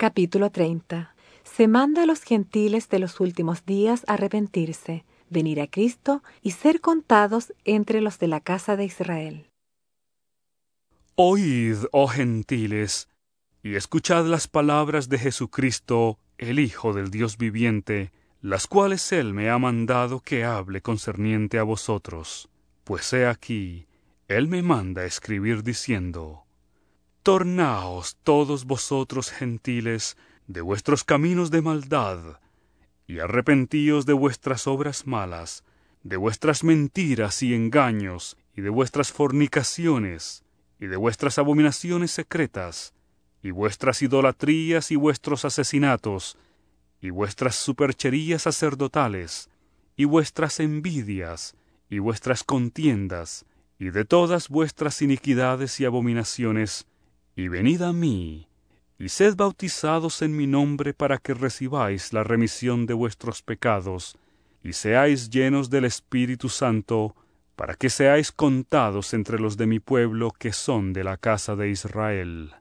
Capítulo 30 Se manda a los gentiles de los últimos días arrepentirse, venir a Cristo y ser contados entre los de la casa de Israel. Oíd, oh gentiles, y escuchad las palabras de Jesucristo, el Hijo del Dios viviente, las cuales Él me ha mandado que hable concerniente a vosotros. Pues he aquí, Él me manda escribir diciendo, Tornaos todos vosotros gentiles de vuestros caminos de maldad, y arrepentíos de vuestras obras malas, de vuestras mentiras y engaños, y de vuestras fornicaciones, y de vuestras abominaciones secretas, y vuestras idolatrías y vuestros asesinatos, y vuestras supercherías sacerdotales, y vuestras envidias, y vuestras contiendas, y de todas vuestras iniquidades y abominaciones, y venid a mí, y sed bautizados en mi nombre para que recibáis la remisión de vuestros pecados, y seáis llenos del Espíritu Santo, para que seáis contados entre los de mi pueblo que son de la casa de Israel.